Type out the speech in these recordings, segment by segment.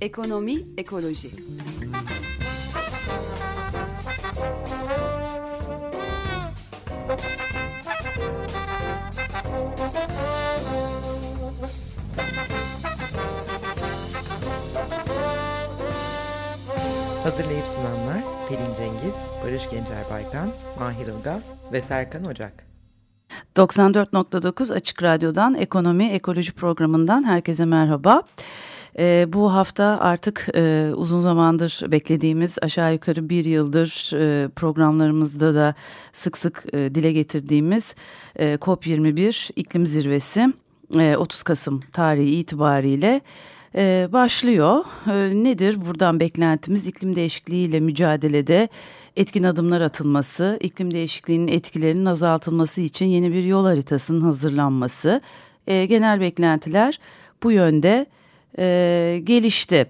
Ekonomi, ekoloji. Hazırlayıp sunanlar Pelin Cengiz, Barış Gencer Baykan, Mahir Ilgaz ve Serkan Ocak. 94.9 Açık Radyo'dan Ekonomi Ekoloji programından herkese merhaba. E, bu hafta artık e, uzun zamandır beklediğimiz aşağı yukarı bir yıldır e, programlarımızda da sık sık e, dile getirdiğimiz e, COP21 iklim zirvesi e, 30 Kasım tarihi itibariyle e, başlıyor. E, nedir buradan beklentimiz iklim değişikliğiyle mücadelede etkin adımlar atılması, iklim değişikliğinin etkilerinin azaltılması için yeni bir yol haritasının hazırlanması. E, genel beklentiler bu yönde e, gelişti.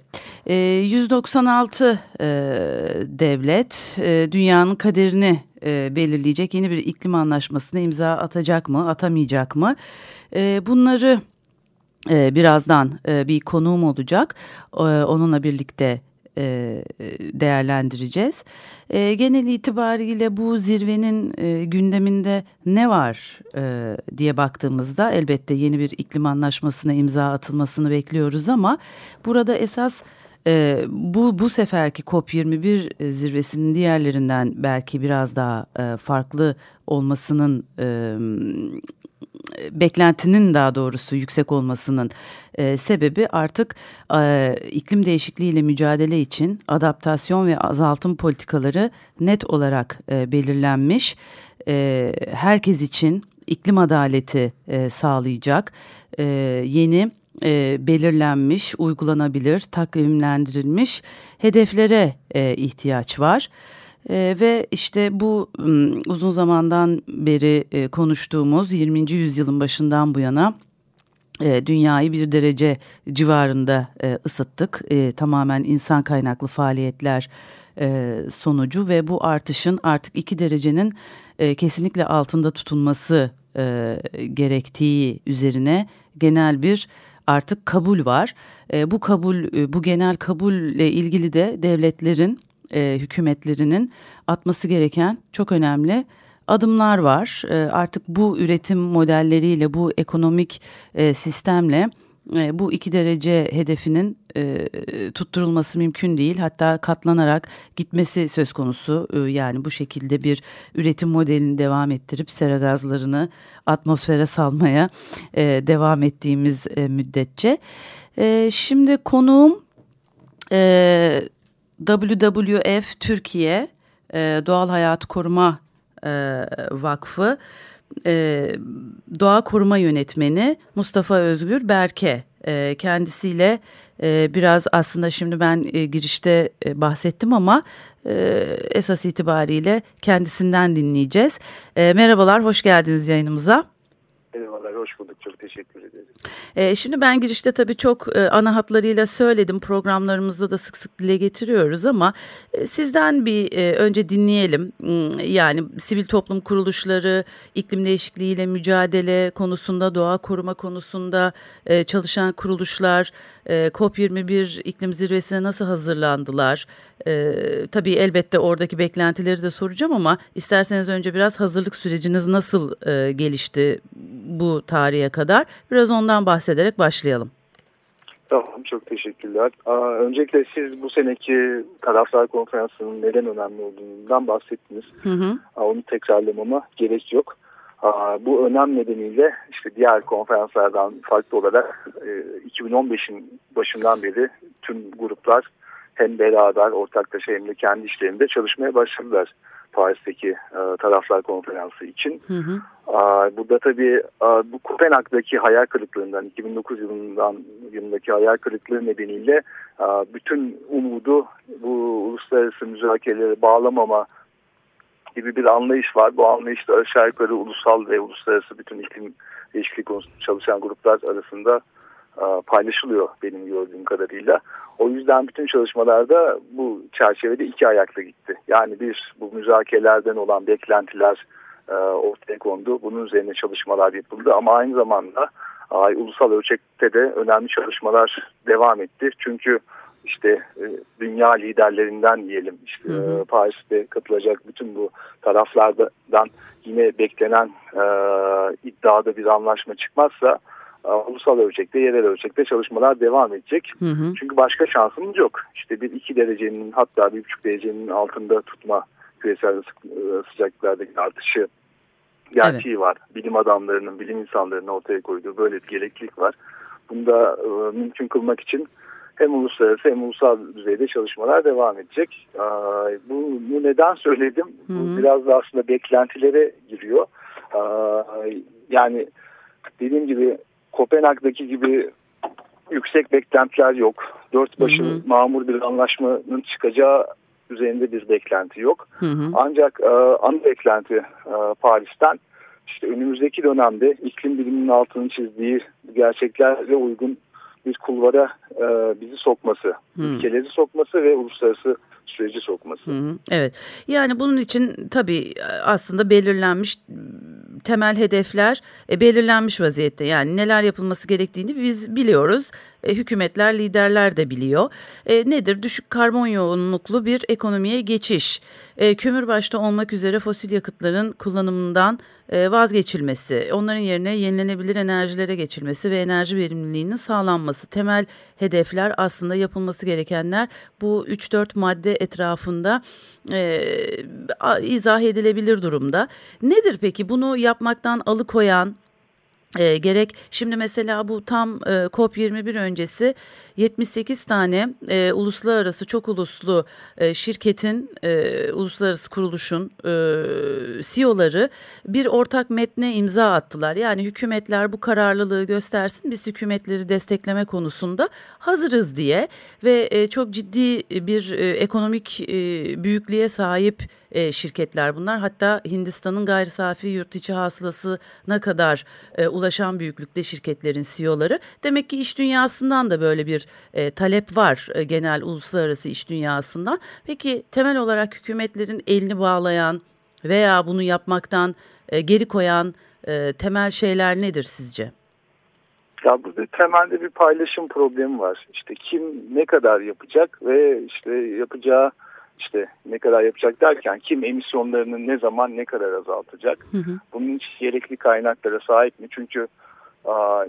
E, 196 e, devlet e, dünyanın kaderini e, belirleyecek yeni bir iklim anlaşmasına imza atacak mı, atamayacak mı? E, bunları e, birazdan e, bir konuğum olacak. E, onunla birlikte e, değerlendireceğiz. E, genel itibariyle bu zirvenin e, gündeminde ne var e, diye baktığımızda elbette yeni bir iklim anlaşmasına imza atılmasını bekliyoruz ama burada esas e, bu bu seferki COP21 zirvesinin diğerlerinden belki biraz daha e, farklı olmasının e, beklentinin daha doğrusu yüksek olmasının e, sebebi artık e, iklim değişikliğiyle mücadele için adaptasyon ve azaltım politikaları net olarak e, belirlenmiş. E, herkes için iklim adaleti e, sağlayacak e, yeni e, belirlenmiş, uygulanabilir, takvimlendirilmiş hedeflere e, ihtiyaç var. Ve işte bu um, uzun zamandan beri e, konuştuğumuz 20. yüzyılın başından bu yana e, dünyayı bir derece civarında e, ısıttık. E, tamamen insan kaynaklı faaliyetler e, sonucu ve bu artışın artık iki derecenin e, kesinlikle altında tutulması e, gerektiği üzerine genel bir artık kabul var. E, bu kabul, e, bu genel kabulle ilgili de devletlerin e, hükümetlerinin atması gereken çok önemli adımlar var. E, artık bu üretim modelleriyle, bu ekonomik e, sistemle e, bu iki derece hedefinin e, tutturulması mümkün değil. Hatta katlanarak gitmesi söz konusu. E, yani bu şekilde bir üretim modelini devam ettirip sera gazlarını atmosfere salmaya e, devam ettiğimiz e, müddetçe. E, şimdi konuğum e, WWF Türkiye e, Doğal Hayat Koruma e, Vakfı e, Doğa Koruma Yönetmeni Mustafa Özgür Berke. E, kendisiyle e, biraz aslında şimdi ben e, girişte e, bahsettim ama e, esas itibariyle kendisinden dinleyeceğiz. E, merhabalar, hoş geldiniz yayınımıza. Merhabalar, hoş bulduk. Çok teşekkür ederim. E, şimdi ben girişte tabii çok e, ana hatlarıyla söyledim. Programlarımızda da sık sık dile getiriyoruz ama e, sizden bir e, önce dinleyelim. Hmm, yani sivil toplum kuruluşları, iklim değişikliğiyle mücadele konusunda, doğa koruma konusunda e, çalışan kuruluşlar e, COP21 iklim zirvesine nasıl hazırlandılar? E, tabii elbette oradaki beklentileri de soracağım ama isterseniz önce biraz hazırlık süreciniz nasıl e, gelişti bu tarihe kadar? Biraz ondan bahsederek başlayalım. Tamam, çok teşekkürler. Aa, öncelikle siz bu seneki taraflar konferansının neden önemli olduğundan bahsettiniz. Hı hı. Aa, onu tekrarlamama gerek yok. Aa, bu önem nedeniyle işte diğer konferanslardan farklı olarak e, 2015'in başından beri tüm gruplar hem beraber ortaklaşa hem de kendi işlerinde çalışmaya başladılar. Paris'teki e, taraflar konferansı için. Hı hı. E, burada tabii e, bu Kopenhag'daki hayal kırıklığından 2009 yılından yılındaki hayal kırıklığı nedeniyle e, bütün umudu bu uluslararası müzakerelere bağlamama gibi bir anlayış var. Bu anlayış da aşağı yukarı ulusal ve uluslararası bütün iklim değişikliği konusunda çalışan gruplar arasında paylaşılıyor benim gördüğüm kadarıyla. O yüzden bütün çalışmalarda bu çerçevede iki ayaklı gitti. Yani bir bu müzakerelerden olan beklentiler e, ortaya kondu. Bunun üzerine çalışmalar yapıldı ama aynı zamanda ay, ulusal ölçekte de önemli çalışmalar devam etti. Çünkü işte e, dünya liderlerinden diyelim işte hı hı. E, Paris'te katılacak bütün bu taraflardan yine beklenen e, iddiada bir anlaşma çıkmazsa e, ulusal ölçekte, yerel ölçekte çalışmalar devam edecek. Hı hı. Çünkü başka şansımız yok. İşte bir iki derecenin hatta bir buçuk derecenin altında tutma küresel sıcaklıklardaki artışı gerçeği evet. var. Bilim adamlarının, bilim insanlarının ortaya koyduğu böyle bir gereklilik var. Bunu da e, mümkün kılmak için hem uluslararası hem ulusal düzeyde çalışmalar devam edecek. E, bunu neden söyledim? Hı -hı. Bu biraz da aslında beklentilere giriyor. E, yani dediğim gibi Kopenhag'daki gibi yüksek beklentiler yok. Dört başı hı hı. mamur bir anlaşmanın çıkacağı üzerinde bir beklenti yok. Hı hı. Ancak e, ana beklenti e, Paris'ten işte önümüzdeki dönemde iklim biliminin altını çizdiği gerçeklerle uygun bir kulvara e, bizi sokması, hmm. ülkeleri sokması ve uluslararası süreci sokması. Hı Evet yani bunun için tabii aslında belirlenmiş temel hedefler e, belirlenmiş vaziyette. Yani neler yapılması gerektiğini biz biliyoruz. E, hükümetler, liderler de biliyor. E, nedir? Düşük karbon yoğunluklu bir ekonomiye geçiş. E, kömür başta olmak üzere fosil yakıtların kullanımından vazgeçilmesi, onların yerine yenilenebilir enerjilere geçilmesi ve enerji verimliliğinin sağlanması. Temel hedefler aslında yapılması gerekenler bu 3-4 madde etrafında e, izah edilebilir durumda. Nedir peki bunu yapmaktan alıkoyan e, gerek şimdi mesela bu tam e, COP21 öncesi 78 tane e, uluslararası çok uluslu e, şirketin e, uluslararası kuruluşun e, CEO'ları bir ortak metne imza attılar. Yani hükümetler bu kararlılığı göstersin biz hükümetleri destekleme konusunda hazırız diye ve e, çok ciddi bir e, ekonomik e, büyüklüğe sahip e, şirketler bunlar. Hatta Hindistan'ın gayri safi yurt içi hasılasına kadar e, ulaşan büyüklükte şirketlerin CEO'ları. Demek ki iş dünyasından da böyle bir e, talep var e, genel uluslararası iş dünyasından. Peki temel olarak hükümetlerin elini bağlayan veya bunu yapmaktan e, geri koyan e, temel şeyler nedir sizce? Ya burada temelde bir paylaşım problemi var. İşte kim ne kadar yapacak ve işte yapacağı işte ne kadar yapacak derken kim emisyonlarını ne zaman ne kadar azaltacak? Hı hı. Bunun için gerekli kaynaklara sahip mi? Çünkü a,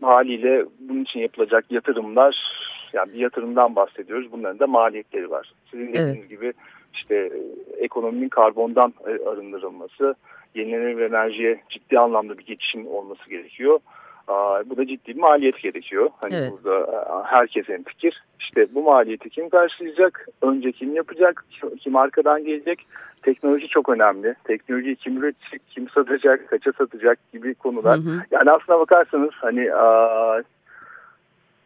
haliyle bunun için yapılacak yatırımlar yani bir yatırımdan bahsediyoruz. Bunların da maliyetleri var. Sizin dediğiniz evet. gibi işte ekonominin karbondan arındırılması, yenilenebilir enerjiye ciddi anlamda bir geçişim olması gerekiyor. Bu da ciddi bir maliyet gerekiyor. Hani evet. burada herkesin fikir. İşte bu maliyeti kim karşılayacak? Önce kim yapacak? Kim arkadan gelecek? Teknoloji çok önemli. Teknolojiyi kim üretecek? Kim satacak? Kaça satacak? gibi konular. Hı hı. Yani aslına bakarsanız hani a,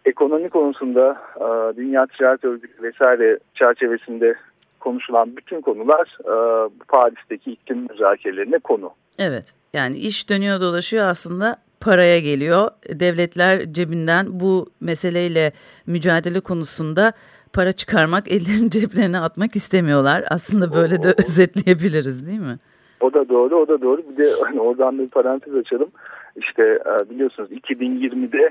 ekonomi konusunda a, Dünya Ticaret Örgütü vesaire çerçevesinde konuşulan bütün konular a, Paris'teki iklim müzakerelerine konu. Evet yani iş dönüyor dolaşıyor aslında paraya geliyor. Devletler cebinden bu meseleyle mücadele konusunda para çıkarmak, ellerini ceplerine atmak istemiyorlar. Aslında böyle de özetleyebiliriz değil mi? O da doğru, o da doğru. Bir de hani oradan bir parantez açalım. İşte e, biliyorsunuz 2020'de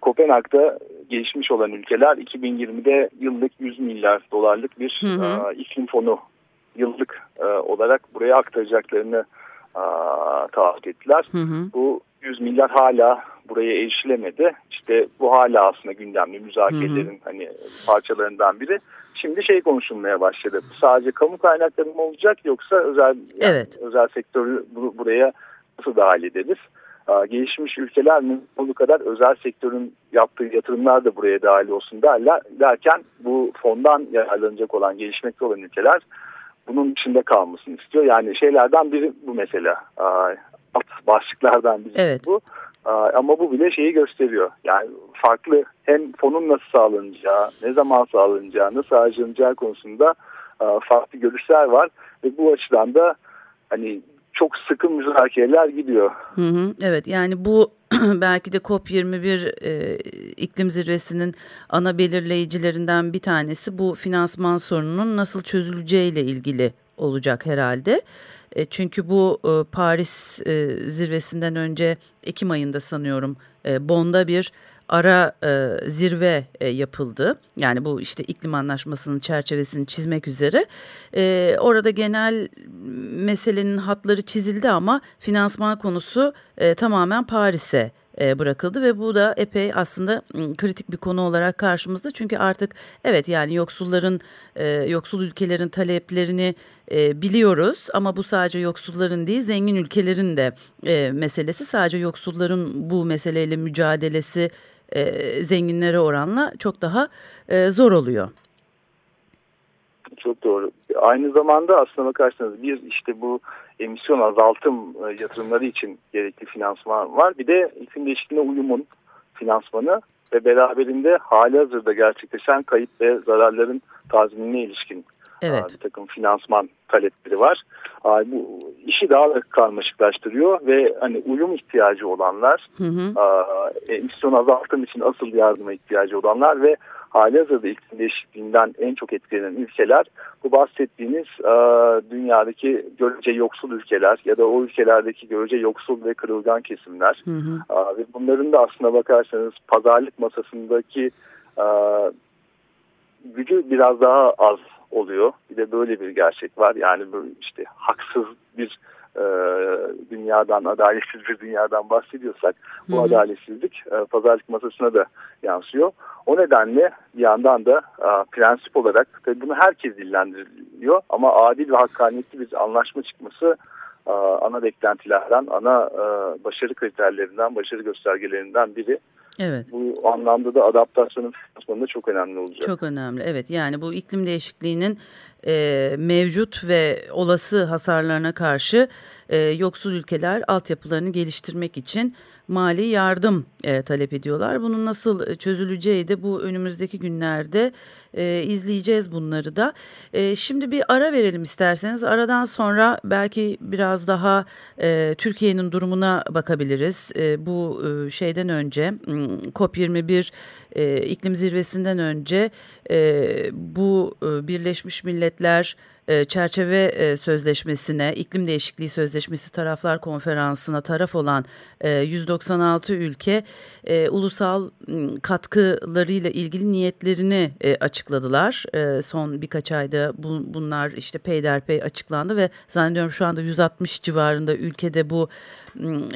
Kopenhag'da gelişmiş olan ülkeler 2020'de yıllık 100 milyar dolarlık bir hı hı. E, iklim fonu yıllık e, olarak buraya aktaracaklarını taahhüt ettiler. Hı hı. Bu 100 milyar hala buraya erişilemedi. İşte bu hala aslında gündemli müzakerelerin hı hı. hani parçalarından biri. Şimdi şey konuşulmaya başladı. Sadece kamu kaynakları mı olacak yoksa özel yani evet. özel sektörü bu, buraya nasıl dahil ederiz? Gelişmiş ülkeler bu kadar özel sektörün yaptığı yatırımlar da buraya dahil olsun derler, derken bu fondan yararlanacak olan gelişmekte olan ülkeler bunun içinde kalmasını istiyor. Yani şeylerden biri bu mesela. Alt başlıklardan biri evet. bu. Ama bu bile şeyi gösteriyor. Yani farklı hem fonun nasıl sağlanacağı, ne zaman sağlanacağı, nasıl harcanacağı konusunda farklı görüşler var. Ve bu açıdan da hani çok sıkı müzakereler gidiyor. Hı hı, evet yani bu belki de COP21 e, iklim zirvesinin ana belirleyicilerinden bir tanesi bu finansman sorununun nasıl çözüleceğiyle ilgili olacak herhalde. E, çünkü bu e, Paris e, zirvesinden önce Ekim ayında sanıyorum e, Bond'a bir ara zirve yapıldı. Yani bu işte iklim anlaşmasının çerçevesini çizmek üzere. Orada genel meselenin hatları çizildi ama finansman konusu tamamen Paris'e bırakıldı ve bu da epey aslında kritik bir konu olarak karşımızda. Çünkü artık evet yani yoksulların e, yoksul ülkelerin taleplerini e, biliyoruz ama bu sadece yoksulların değil zengin ülkelerin de meselesi. Sadece yoksulların bu meseleyle mücadelesi zenginlere oranla çok daha zor oluyor. Çok doğru. Aynı zamanda aslına bakarsanız bir işte bu emisyon azaltım e, yatırımları için gerekli finansman var. Bir de iklim değişikliğine uyumun finansmanı ve beraberinde hali hazırda gerçekleşen kayıp ve zararların tazminine ilişkin evet. bir takım finansman talepleri var. Bu işi daha da karmaşıklaştırıyor ve hani uyum ihtiyacı olanlar, hı hı. emisyon azaltım için asıl yardıma ihtiyacı olanlar ve hali hazırda iklim değişikliğinden en çok etkilenen ülkeler bu bahsettiğiniz e, dünyadaki görece yoksul ülkeler ya da o ülkelerdeki görece yoksul ve kırılgan kesimler hı hı. E, ve bunların da aslına bakarsanız pazarlık masasındaki e, gücü biraz daha az oluyor. Bir de böyle bir gerçek var. Yani işte haksız bir e, dünyadan, adaletsiz bir dünyadan bahsediyorsak bu Hı -hı. adaletsizlik e, pazarlık masasına da yansıyor. O nedenle bir yandan da e, prensip olarak tabii bunu herkes dillendiriliyor ama adil ve hakkaniyetli bir anlaşma çıkması e, ana beklentilerden, ana e, başarı kriterlerinden, başarı göstergelerinden biri. Evet. Bu anlamda da adaptasyonun finansmanında çok önemli olacak. Çok önemli evet yani bu iklim değişikliğinin e, mevcut ve olası hasarlarına karşı e, yoksul ülkeler altyapılarını geliştirmek için mali yardım e, talep ediyorlar. Bunun nasıl çözüleceği de bu önümüzdeki günlerde e, izleyeceğiz bunları da. E, şimdi bir ara verelim isterseniz. Aradan sonra belki biraz daha e, Türkiye'nin durumuna bakabiliriz. E, bu e, şeyden önce COP21 e, iklim zirvesinden önce e, bu e, Birleşmiş Milletler e, çerçeve e, sözleşmesine, iklim değişikliği sözleşmesi taraflar konferansına taraf olan 196 e, ülke ulusal katkılarıyla ilgili niyetlerini açıkladılar. Son birkaç ayda bunlar işte peyderpey açıklandı ve zannediyorum şu anda 160 civarında ülkede bu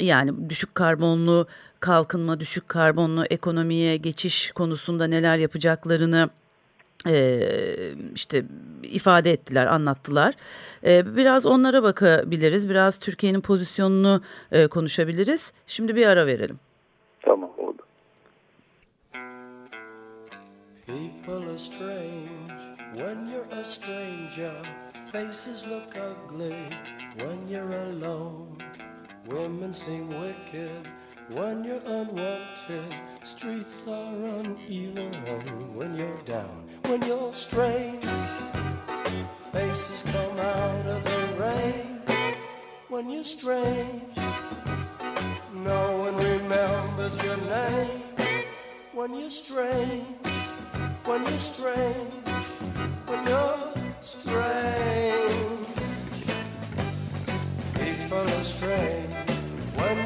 yani düşük karbonlu kalkınma, düşük karbonlu ekonomiye geçiş konusunda neler yapacaklarını e, işte ifade ettiler, anlattılar. E, biraz onlara bakabiliriz, biraz Türkiye'nin pozisyonunu e, konuşabiliriz. Şimdi bir ara verelim. Tamam oldu. People are strange when you're a stranger. Faces look ugly when you're alone. Women seem wicked when you're unwanted. Streets are uneven when you're down, when you're strange. Faces come out of the rain when you're strange. No one remembers your name when you're strange. When you're strange, when you're strange. People are strange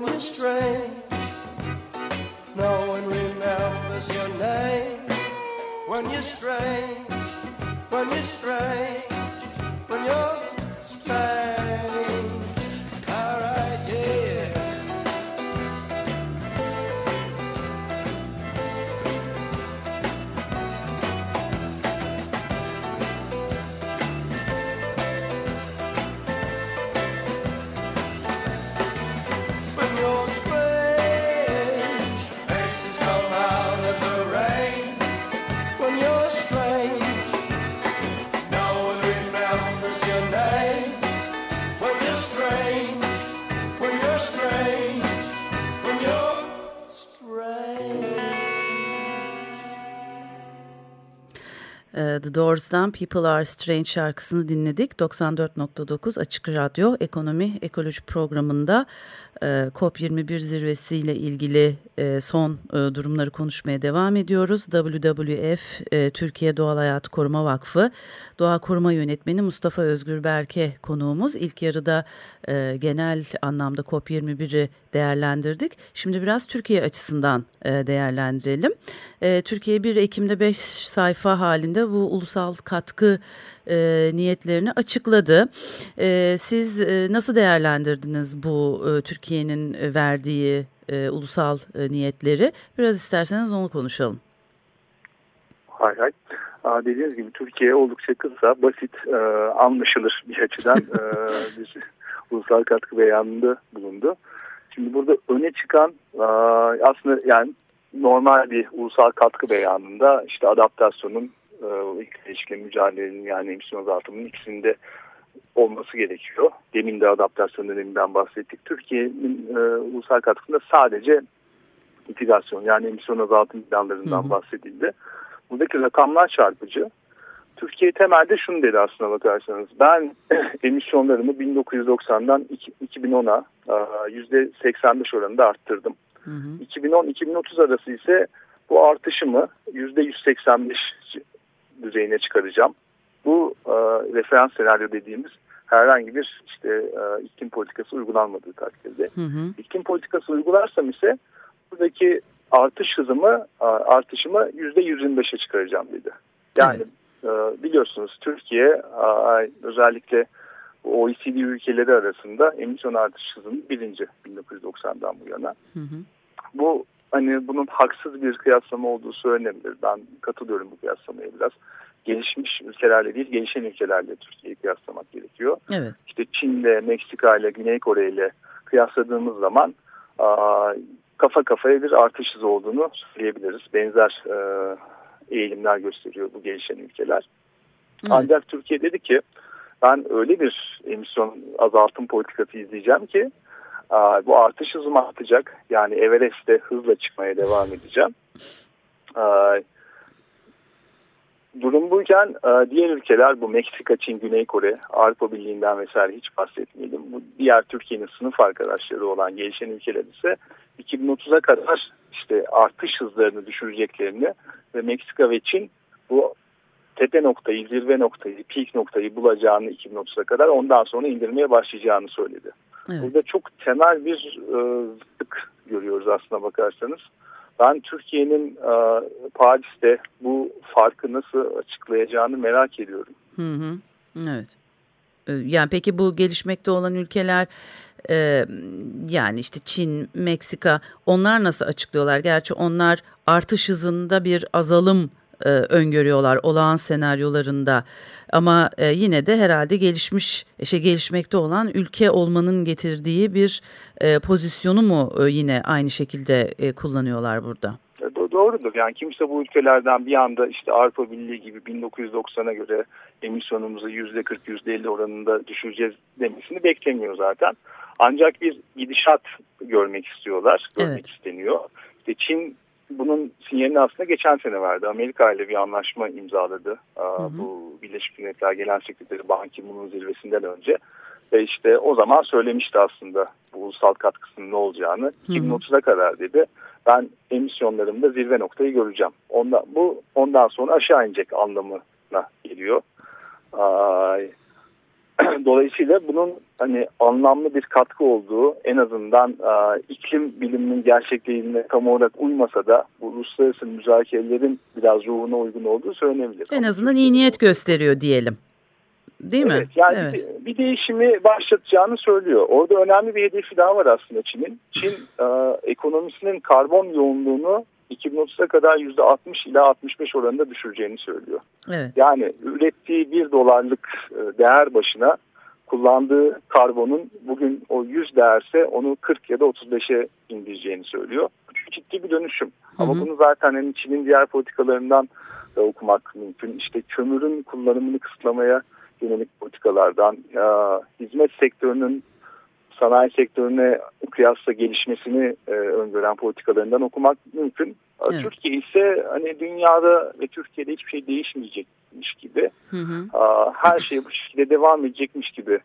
When you're strange. No one remembers your name when you're strange, when you're strange, The Doors'dan People Are Strange şarkısını dinledik. 94.9 Açık Radyo Ekonomi Ekoloji programında e, COP21 zirvesiyle ilgili e, son e, durumları konuşmaya devam ediyoruz. WWF Türkiye Doğal Hayat Koruma Vakfı Doğa Koruma Yönetmeni Mustafa Özgür Berke konuğumuz. İlk yarıda genel anlamda COP21'i değerlendirdik. Şimdi biraz Türkiye açısından değerlendirelim. Türkiye 1 Ekim'de 5 sayfa halinde bu ulusal katkı e, niyetlerini açıkladı. E, siz e, nasıl değerlendirdiniz bu e, Türkiye'nin verdiği e, ulusal e, niyetleri? Biraz isterseniz onu konuşalım. Hay hay. Aa, dediğiniz gibi Türkiye oldukça kısa, basit, e, anlaşılır bir açıdan e, bir ulusal katkı beyanında bulundu. Şimdi burada öne çıkan e, aslında yani normal bir ulusal katkı beyanında işte adaptasyonun e, ilişkili mücadelenin yani emisyon azaltımının ikisinde olması gerekiyor. Demin de adaptasyon döneminden bahsettik. Türkiye'nin e, ulusal katkısında sadece mitigasyon yani emisyon azaltım planlarından hı hı. bahsedildi. Buradaki rakamlar çarpıcı. Türkiye temelde şunu dedi aslına bakarsanız. Ben emisyonlarımı 1990'dan 2010'a %85 oranında arttırdım. 2010-2030 arası ise bu artışımı %185 düzeyine çıkaracağım. Bu e, referans senaryo dediğimiz herhangi bir işte e, iklim politikası uygulanmadığı takdirde. Hı hı. İklim politikası uygularsam ise buradaki artış hızımı artışımı %125'e çıkaracağım dedi. Yani evet. e, biliyorsunuz Türkiye özellikle OECD ülkeleri arasında emisyon artış hızının birinci 1990'dan bu yana. Hı hı. Bu hani bunun haksız bir kıyaslama olduğu söylenebilir. Ben katılıyorum bu kıyaslamaya biraz. Gelişmiş ülkelerle değil, gelişen ülkelerle Türkiye'yi kıyaslamak gerekiyor. Evet. İşte Çin'le, Meksika ile, Güney Kore ile kıyasladığımız zaman kafa kafaya bir artış hızı olduğunu söyleyebiliriz. Benzer e, eğilimler gösteriyor bu gelişen ülkeler. Evet. Ancak Türkiye dedi ki ben öyle bir emisyon azaltım politikası izleyeceğim ki bu artış hızım artacak. Yani Everest'te hızla çıkmaya devam edeceğim. Durum buyken diğer ülkeler bu Meksika, Çin, Güney Kore, Avrupa Birliği'nden vesaire hiç bahsetmeyelim. Bu diğer Türkiye'nin sınıf arkadaşları olan gelişen ülkeler ise 2030'a kadar işte artış hızlarını düşüreceklerini ve Meksika ve Çin bu tepe noktayı, zirve noktayı, peak noktayı bulacağını 2030'a kadar ondan sonra indirmeye başlayacağını söyledi. Evet. Burada çok temel bir e, zıtlık görüyoruz aslına bakarsanız. Ben Türkiye'nin e, Paris'te bu farkı nasıl açıklayacağını merak ediyorum. Hı hı. Evet. E, yani peki bu gelişmekte olan ülkeler e, yani işte Çin, Meksika onlar nasıl açıklıyorlar? Gerçi onlar artış hızında bir azalım e, öngörüyorlar olağan senaryolarında. Ama e, yine de herhalde gelişmiş, şey gelişmekte olan ülke olmanın getirdiği bir e, pozisyonu mu e, yine aynı şekilde e, kullanıyorlar burada? E, doğrudur. Yani kimse bu ülkelerden bir anda işte Avrupa Birliği gibi 1990'a göre emisyonumuzu %40, %50 oranında düşüreceğiz demesini beklemiyor zaten. Ancak bir gidişat görmek istiyorlar, görmek evet. isteniyor. İşte Çin bunun sinyalini aslında geçen sene verdi. Amerika ile bir anlaşma imzaladı. Hı hı. Bu Birleşik Milletler Genel Sekreteri Ban Ki-moon'un zirvesinden önce. Ve işte o zaman söylemişti aslında bu ulusal katkısının ne olacağını. 2030'a kadar dedi. Ben emisyonlarımda zirve noktayı göreceğim. Ondan, bu ondan sonra aşağı inecek anlamına geliyor. Ay, Dolayısıyla bunun hani anlamlı bir katkı olduğu en azından e, iklim biliminin gerçekliğine tam olarak uymasa da bu uluslararası müzakerelerin biraz ruhuna uygun olduğu söylenebilir. En azından iyi niyet gösteriyor diyelim. Değil evet, mi? Yani evet. bir, bir değişimi başlatacağını söylüyor. Orada önemli bir hedefi daha var aslında Çin'in. Çin e, ekonomisinin karbon yoğunluğunu 2030'a kadar %60 ila 65 oranında düşüreceğini söylüyor. Evet. Yani ürettiği 1 dolarlık e, değer başına kullandığı karbonun bugün o 100 değerse onu 40 ya da 35'e indireceğini söylüyor. Ciddi bir dönüşüm. Hı hı. Ama bunu zaten hani Çin'in diğer politikalarından da okumak mümkün. İşte kömürün kullanımını kısıtlamaya yönelik politikalardan, ya, hizmet sektörünün sanayi sektörüne kıyasla gelişmesini e, öngören politikalarından okumak mümkün. Evet. Türkiye ise hani dünyada ve Türkiye'de hiçbir şey değişmeyecek edecekmiş gibi. Hı hı. Her şey bu şekilde devam edecekmiş gibi.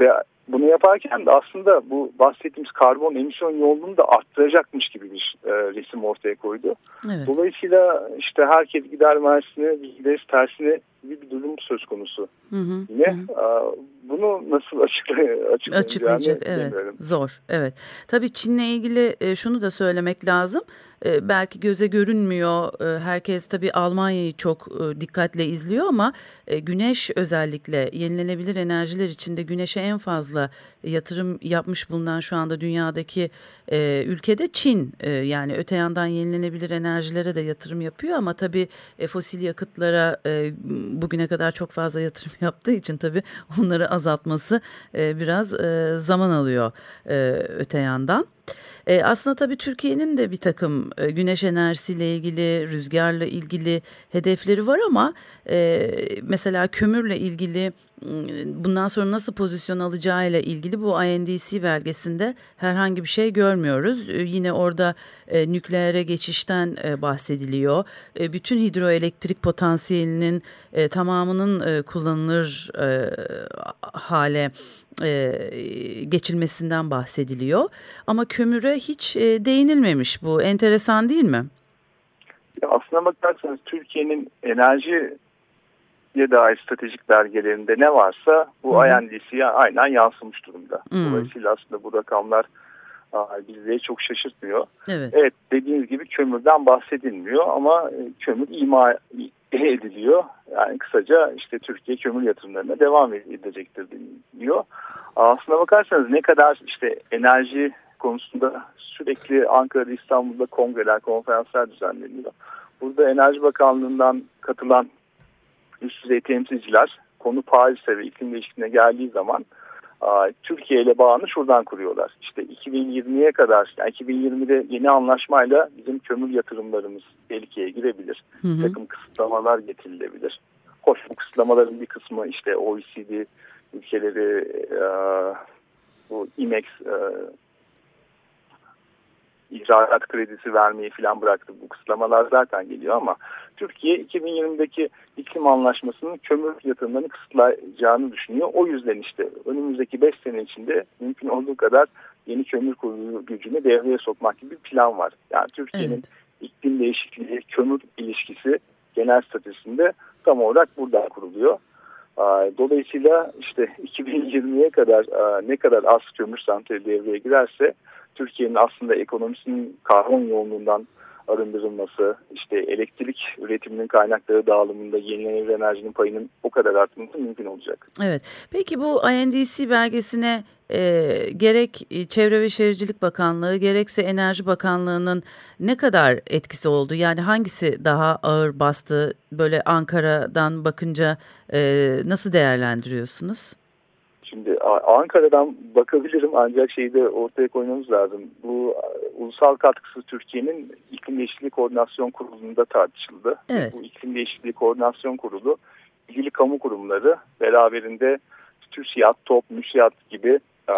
Ve bunu yaparken de aslında bu bahsettiğimiz karbon emisyon yoğunluğunu da arttıracakmış gibi bir e, resim ortaya koydu. Evet. Dolayısıyla işte herkes gider Mersin'e, biz gideriz tersine gibi bir durum söz konusu. Hı hı, Yine hı. bunu nasıl açıklay açıklayacak? Evet, zor. Evet. Tabii Çin'le ilgili e, şunu da söylemek lazım. E, belki göze görünmüyor. E, herkes tabii Almanya'yı çok dikkatle izliyor ama güneş özellikle yenilenebilir enerjiler içinde güneşe en fazla yatırım yapmış bulunan şu anda dünyadaki ülkede Çin. Yani öte yandan yenilenebilir enerjilere de yatırım yapıyor ama tabii fosil yakıtlara bugüne kadar çok fazla yatırım yaptığı için tabii onları azaltması e, biraz e, zaman alıyor e, öte yandan. E, aslında tabii Türkiye'nin de bir takım e, güneş enerjisiyle ilgili, rüzgarla ilgili hedefleri var ama e, mesela kömürle ilgili bundan sonra nasıl pozisyon alacağıyla ilgili bu INDC belgesinde herhangi bir şey görmüyoruz. Yine orada e, nükleere geçişten e, bahsediliyor. E, bütün hidroelektrik potansiyelinin tamamının kullanılır hale geçilmesinden bahsediliyor. Ama kömüre hiç değinilmemiş bu. Enteresan değil mi? Aslına bakarsanız Türkiye'nin enerji ya dair stratejik belgelerinde ne varsa bu INDC'ye aynen yansımış durumda. Hı. Dolayısıyla aslında bu rakamlar bizleri çok şaşırtmıyor. Evet. evet dediğiniz gibi kömürden bahsedilmiyor ama e, kömür ima ediliyor. Yani kısaca işte Türkiye kömür yatırımlarına devam edecektir diyor. Aslına bakarsanız ne kadar işte enerji konusunda sürekli Ankara'da İstanbul'da kongreler, konferanslar düzenleniyor. Burada Enerji Bakanlığı'ndan katılan üst düzey temsilciler konu Paris'e ve iklim değişikliğine geldiği zaman Türkiye ile bağını şuradan kuruyorlar. İşte 2020'ye kadar, yani 2020'de yeni anlaşmayla bizim kömür yatırımlarımız tehlikeye girebilir. Hı hı. Takım kısıtlamalar getirilebilir. Hoş bu kısıtlamaların bir kısmı işte OECD ülkeleri, bu IMEX ihracat kredisi vermeyi falan bıraktı. Bu kısıtlamalar zaten geliyor ama Türkiye 2020'deki iklim anlaşmasının kömür yatırımlarını kısıtlayacağını düşünüyor. O yüzden işte önümüzdeki 5 sene içinde mümkün olduğu kadar yeni kömür kurulu gücünü devreye sokmak gibi bir plan var. Yani Türkiye'nin evet. iklim değişikliği, kömür ilişkisi genel statüsünde tam olarak buradan kuruluyor. Dolayısıyla işte 2020'ye kadar ne kadar az kömür santrali devreye girerse Türkiye'nin aslında ekonomisinin karbon yoğunluğundan arındırılması, işte elektrik üretiminin kaynakları dağılımında yenilenebilir enerjinin payının o kadar artması mümkün olacak. Evet. Peki bu INDC belgesine e, gerek Çevre ve Şehircilik Bakanlığı gerekse Enerji Bakanlığı'nın ne kadar etkisi oldu? Yani hangisi daha ağır bastı? Böyle Ankara'dan bakınca e, nasıl değerlendiriyorsunuz? Şimdi Ankara'dan bakabilirim ancak şeyi de ortaya koymamız lazım. Bu ulusal katkısı Türkiye'nin iklim değişikliği koordinasyon kurulunda tartışıldı. Evet. Bu iklim değişikliği koordinasyon kurulu ilgili kamu kurumları beraberinde TÜSİAD, TOP, MÜSİAD gibi e,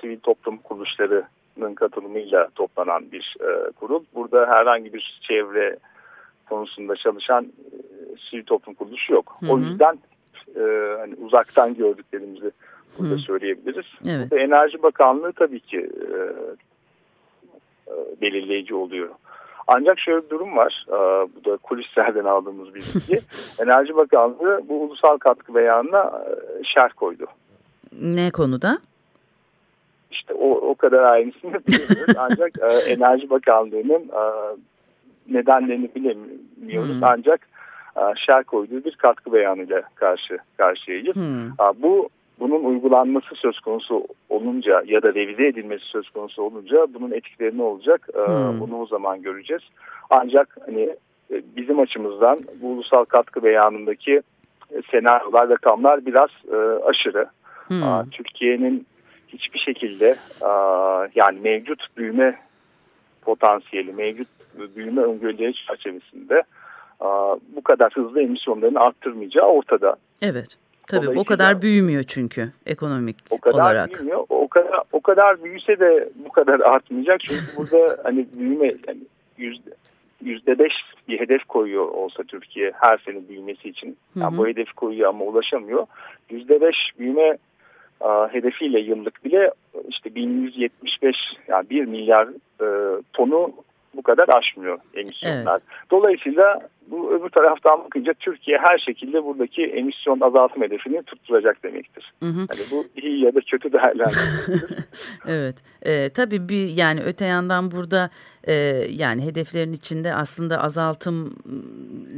sivil toplum kuruluşlarının katılımıyla toplanan bir e, kurul. Burada herhangi bir çevre konusunda çalışan e, sivil toplum kuruluşu yok. Hı hı. O yüzden e, hani uzaktan gördüklerimizi burada Hı. söyleyebiliriz. Evet. Burada Enerji Bakanlığı tabii ki e, e, belirleyici oluyor. Ancak şöyle bir durum var. E, bu da kulislerden aldığımız bir bilgi. Enerji Bakanlığı bu ulusal katkı beyanına e, şerh koydu. Ne konuda? İşte o, o kadar aynısını bilmiyoruz. Ancak e, Enerji Bakanlığı'nın e, nedenlerini bilemiyoruz. Hmm. Ancak e, şerh koyduğu bir katkı beyanıyla karşı karşıyayız. Hmm. Bu bunun uygulanması söz konusu olunca ya da revize edilmesi söz konusu olunca bunun etkileri ne olacak ee, hmm. bunu o zaman göreceğiz. Ancak hani e, bizim açımızdan bu ulusal katkı beyanındaki e, senaryolar, rakamlar biraz e, aşırı. Hmm. Türkiye'nin hiçbir şekilde yani mevcut büyüme potansiyeli, mevcut büyüme öngörüleri çerçevesinde bu kadar hızlı emisyonlarını arttırmayacağı ortada. Evet. Tabii o kadar büyümüyor çünkü ekonomik o kadar olarak. Büyümüyor. O kadar o kadar büyüse de bu kadar artmayacak çünkü burada hani büyüme yani yüzde yüzde beş bir hedef koyuyor olsa Türkiye her sene büyümesi için. Yani hı hı. bu hedef koyuyor ama ulaşamıyor. Yüzde beş büyüme a, hedefiyle yıllık bile işte 1175 yani 1 milyar e, tonu bu kadar aşmıyor emisyonlar. Evet. Dolayısıyla bu öbür taraftan bakınca Türkiye her şekilde buradaki emisyon azaltım hedefini tutturacak demektir. Hı hı. Yani bu iyi ya da kötü değerlendirmedir. evet. E, tabii bir yani öte yandan burada e, yani hedeflerin içinde aslında azaltım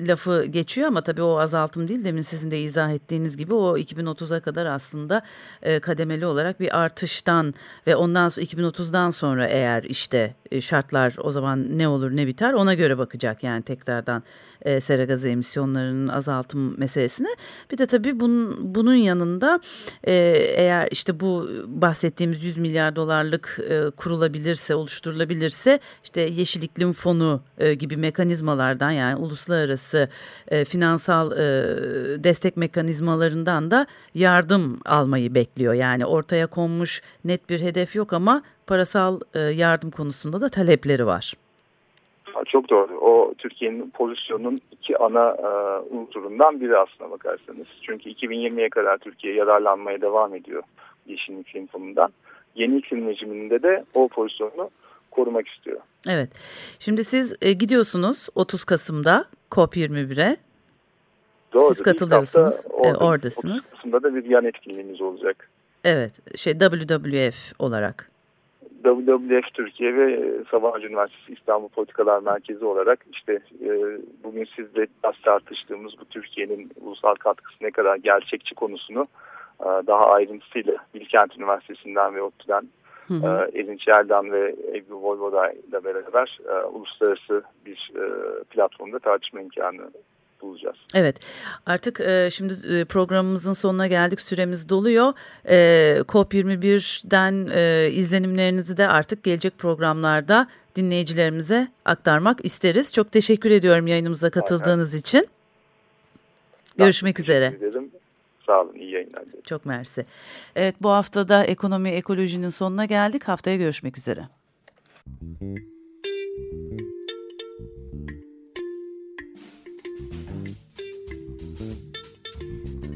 lafı geçiyor ama tabii o azaltım değil demin sizin de izah ettiğiniz gibi o 2030'a kadar aslında e, kademeli olarak bir artıştan ve ondan sonra 2030'dan sonra eğer işte e, şartlar o zaman ne olur ne biter ona göre bakacak yani tekrardan e, sera gazı emisyonlarının azaltım meselesine. Bir de tabii bunun, bunun yanında e, eğer işte bu bahsettiğimiz 100 milyar dolarlık e, kurulabilirse, oluşturulabilirse işte Yeşil İklim Fonu e, gibi mekanizmalardan yani uluslararası e, finansal e, destek mekanizmalarından da yardım almayı bekliyor. Yani ortaya konmuş net bir hedef yok ama parasal e, yardım konusunda da talepleri var. Çok doğru. O Türkiye'nin pozisyonunun iki ana e, unsurundan biri aslına bakarsanız. Çünkü 2020'ye kadar Türkiye yararlanmaya devam ediyor Yeşil İklim Fonu'ndan. Yeni iklim rejiminde de o pozisyonu korumak istiyor. Evet. Şimdi siz e, gidiyorsunuz 30 Kasım'da COP21'e. Doğru. Siz katılıyorsunuz. Orada, e, oradasınız. 30 Kasım'da da bir yan etkinliğimiz olacak. Evet. Şey WWF olarak. WWF Türkiye ve e, Sabancı Üniversitesi İstanbul Politikalar Merkezi olarak işte e, bugün sizle biraz tartıştığımız bu Türkiye'nin ulusal katkısı ne kadar gerçekçi konusunu e, daha ayrıntısıyla Bilkent Üniversitesi'nden ve ODTÜ'den Hı hı. Yerdan ve Ebru Volvoda ile beraber uluslararası bir platformda tartışma imkanı bulacağız. Evet artık e, şimdi e, programımızın sonuna geldik süremiz doluyor. E, COP21'den e, izlenimlerinizi de artık gelecek programlarda dinleyicilerimize aktarmak isteriz. Çok teşekkür ediyorum yayınımıza katıldığınız Aynen. için. Görüşmek üzere. Ederim. Sağ olun, iyi yayınlar. Çok mersi. Evet, bu haftada ekonomi ekolojinin sonuna geldik. Haftaya görüşmek üzere.